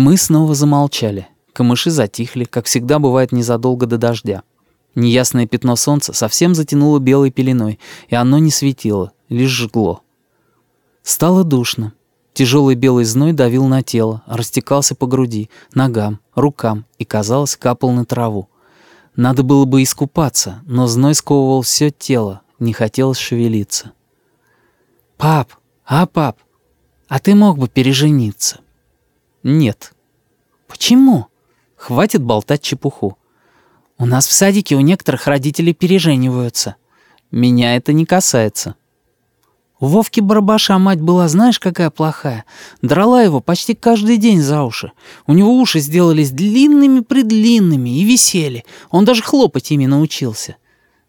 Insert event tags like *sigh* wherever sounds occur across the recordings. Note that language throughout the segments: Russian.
Мы снова замолчали. Камыши затихли, как всегда бывает незадолго до дождя. Неясное пятно солнца совсем затянуло белой пеленой, и оно не светило, лишь жгло. Стало душно. Тяжелый белый зной давил на тело, растекался по груди, ногам, рукам и, казалось, капал на траву. Надо было бы искупаться, но зной сковывал все тело, не хотелось шевелиться. «Пап, а пап, а ты мог бы пережениться?» «Нет». «Почему?» «Хватит болтать чепуху». «У нас в садике у некоторых родителей пережениваются». «Меня это не касается». У Вовки Барабаша мать была знаешь какая плохая? Драла его почти каждый день за уши. У него уши сделались длинными-предлинными и висели. Он даже хлопать ими научился.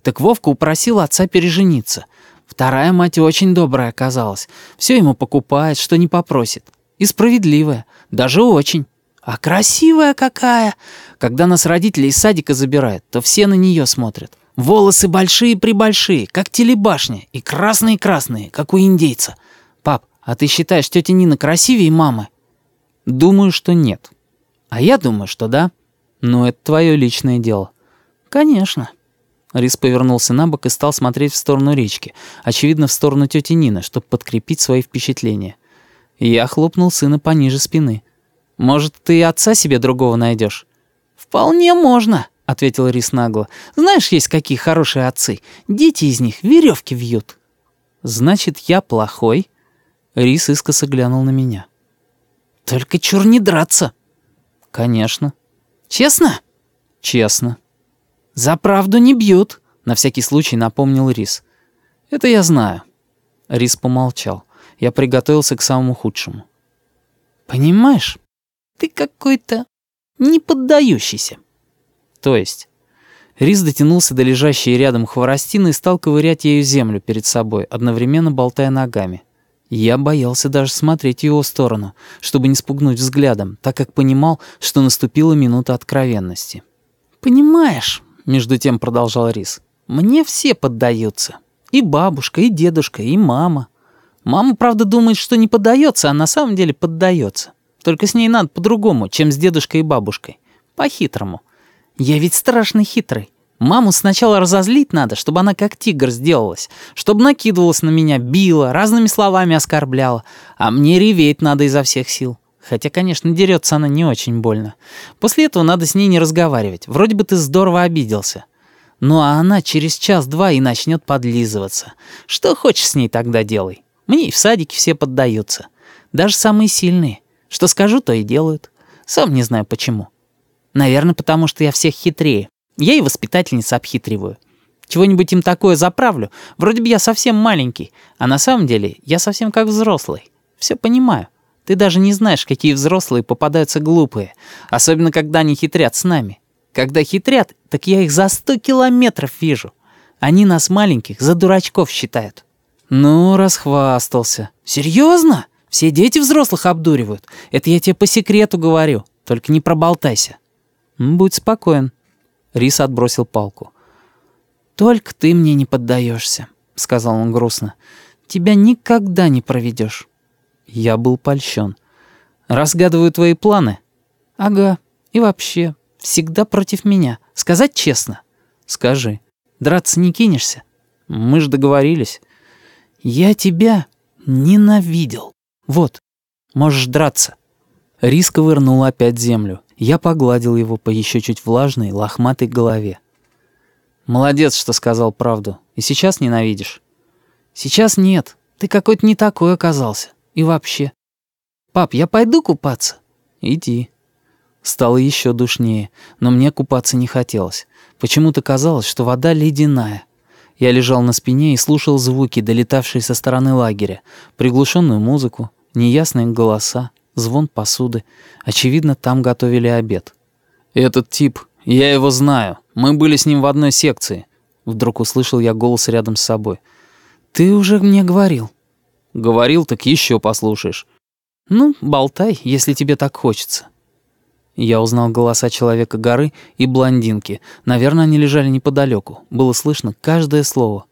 Так Вовка упросил отца пережениться. Вторая мать очень добрая оказалась. Все ему покупает, что не попросит. И справедливая. Даже очень. А красивая какая! Когда нас родители из садика забирают, то все на нее смотрят. Волосы большие-пребольшие, как телебашня, и красные-красные, как у индейца. Пап, а ты считаешь тетя Нина красивее мамы? Думаю, что нет. А я думаю, что да. Но это твое личное дело. Конечно. Рис повернулся на бок и стал смотреть в сторону речки, очевидно, в сторону тети Нины, чтобы подкрепить свои впечатления. Я хлопнул сына пониже спины. «Может, ты отца себе другого найдешь? «Вполне можно», — ответил Рис нагло. «Знаешь, есть какие хорошие отцы. Дети из них веревки вьют». «Значит, я плохой?» Рис искоса глянул на меня. «Только чур не драться». «Конечно». «Честно?» «Честно». «За правду не бьют», — на всякий случай напомнил Рис. «Это я знаю». Рис помолчал. Я приготовился к самому худшему. «Понимаешь, ты какой-то неподдающийся». То есть? Рис дотянулся до лежащей рядом хворостины и стал ковырять ею землю перед собой, одновременно болтая ногами. Я боялся даже смотреть в его сторону, чтобы не спугнуть взглядом, так как понимал, что наступила минута откровенности. «Понимаешь», — между тем продолжал Рис, — «мне все поддаются. И бабушка, и дедушка, и мама. Мама, правда, думает, что не поддается, а на самом деле поддается. Только с ней надо по-другому, чем с дедушкой и бабушкой. По-хитрому. Я ведь страшно хитрый. Маму сначала разозлить надо, чтобы она как тигр сделалась, чтобы накидывалась на меня, била, разными словами оскорбляла, а мне реветь надо изо всех сил. Хотя, конечно, дерется она не очень больно. После этого надо с ней не разговаривать. Вроде бы ты здорово обиделся. Ну а она через час-два и начнет подлизываться. Что хочешь с ней тогда делай. Мне и в садике все поддаются. Даже самые сильные. Что скажу, то и делают. Сам не знаю почему. Наверное, потому что я всех хитрее. Я и воспитательниц обхитриваю. Чего-нибудь им такое заправлю. Вроде бы я совсем маленький, а на самом деле я совсем как взрослый. Все понимаю. Ты даже не знаешь, какие взрослые попадаются глупые. Особенно, когда они хитрят с нами. Когда хитрят, так я их за сто километров вижу. Они нас маленьких за дурачков считают. Ну, расхвастался. Серьезно? Все дети взрослых обдуривают. Это я тебе по секрету говорю. Только не проболтайся. «Будь спокоен». Рис отбросил палку. «Только ты мне не поддаешься», — сказал он грустно. «Тебя никогда не проведешь». Я был польщен. «Разгадываю твои планы?» «Ага. И вообще, всегда против меня. Сказать честно?» «Скажи. Драться не кинешься?» «Мы же договорились». «Я тебя ненавидел. Вот, можешь драться». Рис ковырнул опять землю. Я погладил его по еще чуть влажной, лохматой голове. «Молодец, что сказал правду. И сейчас ненавидишь?» «Сейчас нет. Ты какой-то не такой оказался. И вообще. Пап, я пойду купаться?» «Иди». Стало еще душнее, но мне купаться не хотелось. Почему-то казалось, что вода ледяная. Я лежал на спине и слушал звуки, долетавшие со стороны лагеря, приглушенную музыку, неясные голоса звон посуды. Очевидно, там готовили обед. «Этот тип, я его знаю. Мы были с ним в одной секции». Вдруг услышал я голос рядом с собой. «Ты уже мне говорил». «Говорил, так еще послушаешь». «Ну, болтай, если тебе так хочется». Я узнал голоса человека горы и блондинки. Наверное, они лежали неподалеку. Было слышно каждое слово.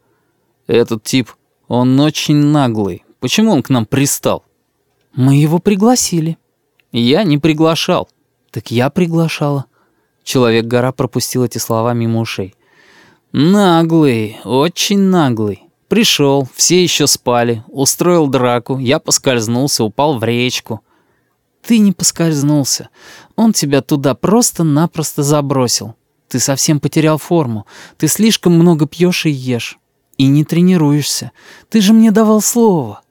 «Этот тип, он очень наглый. Почему он к нам пристал?» «Мы его пригласили». Я не приглашал. Так я приглашала. Человек-гора пропустил эти слова мимо ушей. Наглый, очень наглый. Пришел, все еще спали, устроил драку, я поскользнулся, упал в речку. Ты не поскользнулся. Он тебя туда просто-напросто забросил. Ты совсем потерял форму. Ты слишком много пьешь и ешь. И не тренируешься. Ты же мне давал слово.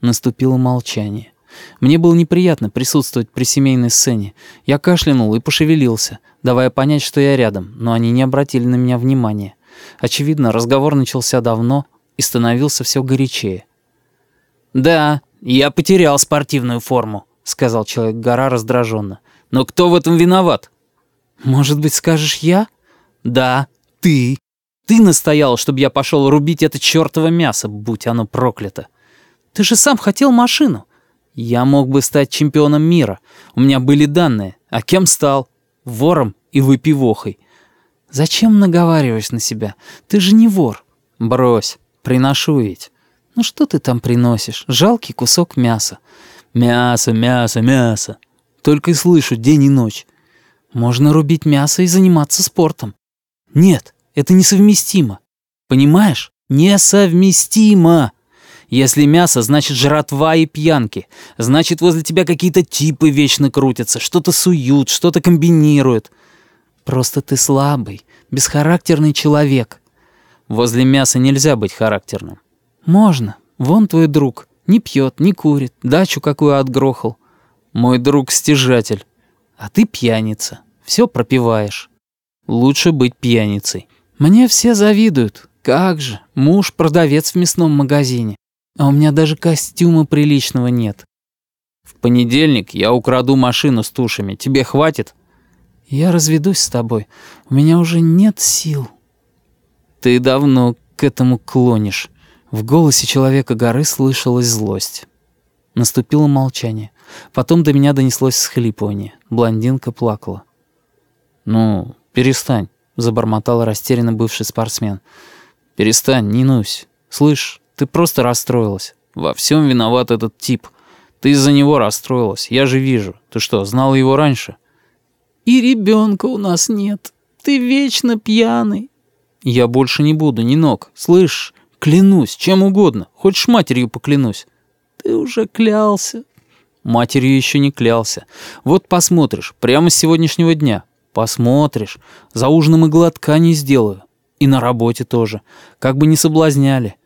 Наступило молчание. Мне было неприятно присутствовать при семейной сцене. Я кашлянул и пошевелился, давая понять, что я рядом, но они не обратили на меня внимания. Очевидно, разговор начался давно и становился все горячее. «Да, я потерял спортивную форму», — сказал человек-гора раздраженно. «Но кто в этом виноват?» «Может быть, скажешь я?» «Да, ты. Ты настоял, чтобы я пошел рубить это чертово мясо, будь оно проклято. Ты же сам хотел машину. Я мог бы стать чемпионом мира. У меня были данные. А кем стал? Вором и выпивохой. Зачем наговариваешь на себя? Ты же не вор. Брось, приношу ведь. Ну что ты там приносишь? Жалкий кусок мяса. Мясо, мясо, мясо. Только и слышу день и ночь. Можно рубить мясо и заниматься спортом. Нет, это несовместимо. Понимаешь? Несовместимо. Если мясо, значит жратва и пьянки. Значит, возле тебя какие-то типы вечно крутятся, что-то суют, что-то комбинируют. Просто ты слабый, бесхарактерный человек. Возле мяса нельзя быть характерным. Можно. Вон твой друг. Не пьет, не курит, дачу какую отгрохал. Мой друг стяжатель. А ты пьяница. Все пропиваешь. Лучше быть пьяницей. Мне все завидуют. Как же, муж продавец в мясном магазине. А у меня даже костюма приличного нет. В понедельник я украду машину с тушами. Тебе хватит? Я разведусь с тобой. У меня уже нет сил. Ты давно к этому клонишь. В голосе человека горы слышалась злость. Наступило молчание. Потом до меня донеслось схлипывание. Блондинка плакала. «Ну, перестань», — забормотал растерянно бывший спортсмен. «Перестань, не нусь. Слышь, ты просто расстроилась. Во всем виноват этот тип. Ты из-за него расстроилась, я же вижу. Ты что, знала его раньше?» «И ребенка у нас нет. Ты вечно пьяный». «Я больше не буду, ни ног. Слышь, клянусь, чем угодно. Хочешь матерью поклянусь?» «Ты уже клялся». «Матерью еще не клялся. Вот посмотришь, прямо с сегодняшнего дня. Посмотришь. За ужином и глотка не сделаю. И на работе тоже. Как бы не соблазняли.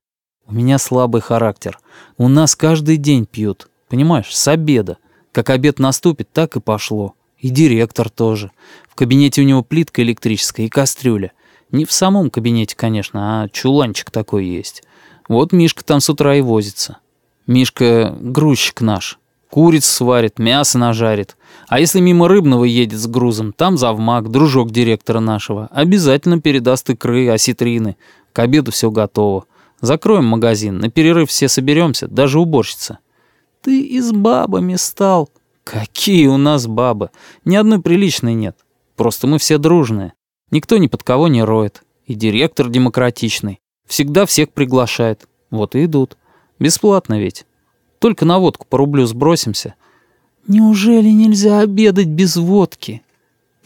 У меня слабый характер. У нас каждый день пьют. Понимаешь, с обеда. Как обед наступит, так и пошло. И директор тоже. В кабинете у него плитка электрическая и кастрюля. Не в самом кабинете, конечно, а чуланчик такой есть. Вот Мишка там с утра и возится. Мишка — грузчик наш. Куриц сварит, мясо нажарит. А если мимо рыбного едет с грузом, там завмак, дружок директора нашего, обязательно передаст икры, осетрины. К обеду все готово. Закроем магазин, на перерыв все соберемся, даже уборщица». «Ты и с бабами стал». «Какие у нас бабы? Ни одной приличной нет. Просто мы все дружные. Никто ни под кого не роет. И директор демократичный. Всегда всех приглашает. Вот и идут. Бесплатно ведь. Только на водку по рублю сбросимся». «Неужели нельзя обедать без водки?»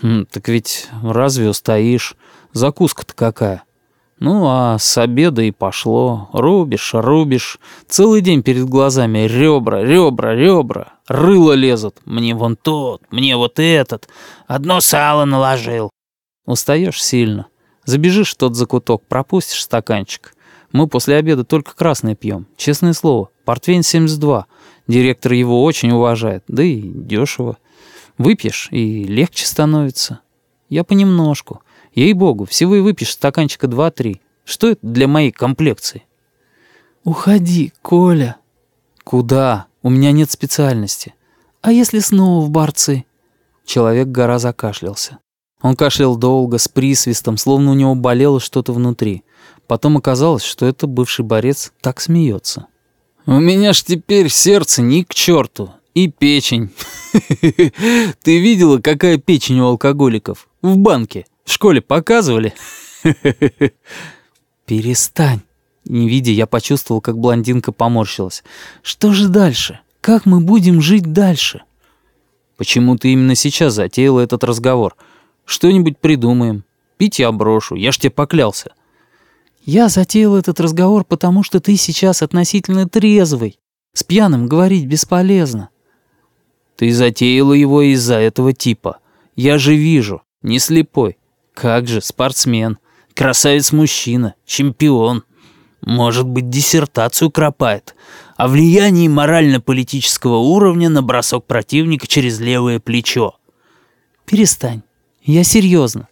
хм, «Так ведь разве устоишь? Закуска-то какая?» Ну, а с обеда и пошло. Рубишь, рубишь. Целый день перед глазами ребра, ребра, ребра. Рыло лезут. Мне вон тот, мне вот этот. Одно сало наложил. Устаешь сильно. Забежишь в тот закуток, пропустишь стаканчик. Мы после обеда только красное пьем. Честное слово, портвейн 72. Директор его очень уважает, да и дешево. Выпьешь, и легче становится. Я понемножку. Ей-богу, всего и выпьешь стаканчика два-три. Что это для моей комплекции?» «Уходи, Коля». «Куда? У меня нет специальности». «А если снова в борцы?» Человек-гора закашлялся. Он кашлял долго, с присвистом, словно у него болело что-то внутри. Потом оказалось, что это бывший борец так смеется. «У меня ж теперь сердце ни к черту, и печень. *laughs* Ты видела, какая печень у алкоголиков? В банке. В школе показывали?» *laughs* «Перестань». Не видя, я почувствовал, как блондинка поморщилась. «Что же дальше? Как мы будем жить дальше?» Почему ты именно сейчас затеяла этот разговор? Что-нибудь придумаем. Пить я брошу, я ж тебе поклялся». «Я затеял этот разговор, потому что ты сейчас относительно трезвый. С пьяным говорить бесполезно». «Ты затеяла его из-за этого типа. Я же вижу, не слепой. Как же, спортсмен, красавец-мужчина, чемпион. Может быть, диссертацию кропает. О влиянии морально-политического уровня на бросок противника через левое плечо». «Перестань. Я серьезно.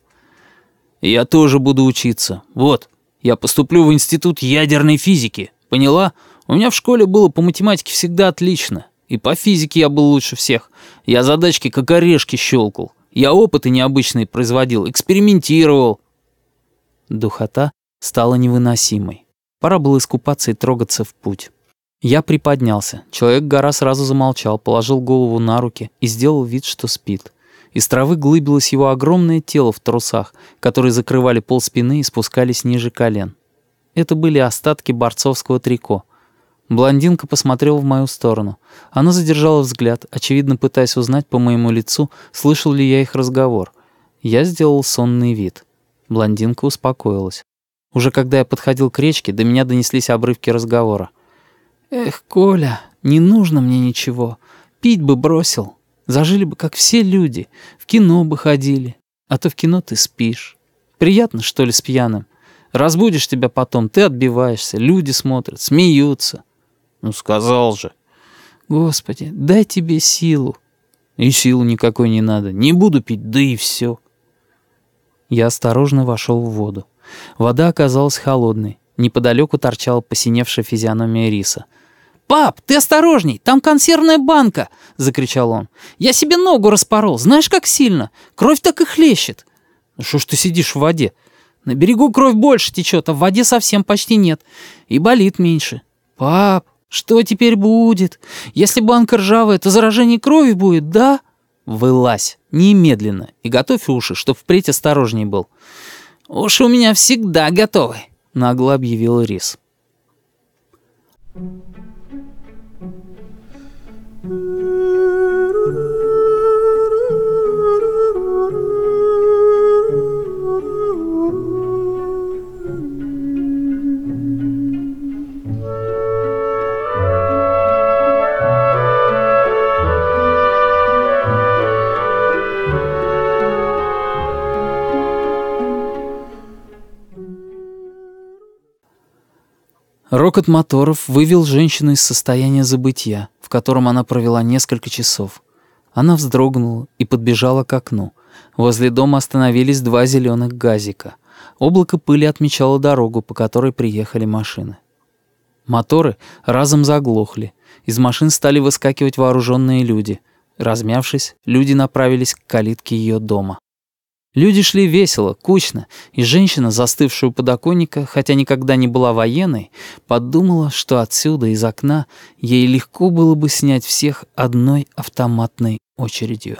«Я тоже буду учиться. Вот, я поступлю в институт ядерной физики. Поняла? У меня в школе было по математике всегда отлично. И по физике я был лучше всех. Я задачки как орешки щелкал. Я опыты необычные производил, экспериментировал». Духота стала невыносимой. Пора было искупаться и трогаться в путь. Я приподнялся. Человек-гора сразу замолчал, положил голову на руки и сделал вид, что спит. Из травы глыбилось его огромное тело в трусах, которые закрывали пол спины и спускались ниже колен. Это были остатки борцовского трико. Блондинка посмотрела в мою сторону. Она задержала взгляд, очевидно пытаясь узнать по моему лицу, слышал ли я их разговор. Я сделал сонный вид. Блондинка успокоилась. Уже когда я подходил к речке, до меня донеслись обрывки разговора. «Эх, Коля, не нужно мне ничего. Пить бы бросил. Зажили бы, как все люди, в кино бы ходили. А то в кино ты спишь. Приятно, что ли, с пьяным? Разбудишь тебя потом, ты отбиваешься, люди смотрят, смеются. Ну, сказал же. Господи, дай тебе силу. И силу никакой не надо. Не буду пить, да и все. Я осторожно вошел в воду. Вода оказалась холодной. Неподалеку торчала посиневшая физиономия риса — «Пап, ты осторожней, там консервная банка!» — закричал он. «Я себе ногу распорол, знаешь, как сильно? Кровь так и хлещет!» «Ну что ж ты сидишь в воде? На берегу кровь больше течет, а в воде совсем почти нет. И болит меньше. Пап, что теперь будет? Если банка ржавая, то заражение крови будет, да?» «Вылазь, немедленно, и готовь уши, чтоб впредь осторожней был». «Уши у меня всегда готовы», — нагло объявил Рис. Thank you. Рокот моторов вывел женщину из состояния забытия, в котором она провела несколько часов. Она вздрогнула и подбежала к окну. Возле дома остановились два зеленых газика. Облако пыли отмечало дорогу, по которой приехали машины. Моторы разом заглохли. Из машин стали выскакивать вооруженные люди. Размявшись, люди направились к калитке ее дома. Люди шли весело, кучно, и женщина, застывшая у подоконника, хотя никогда не была военной, подумала, что отсюда, из окна, ей легко было бы снять всех одной автоматной очередью.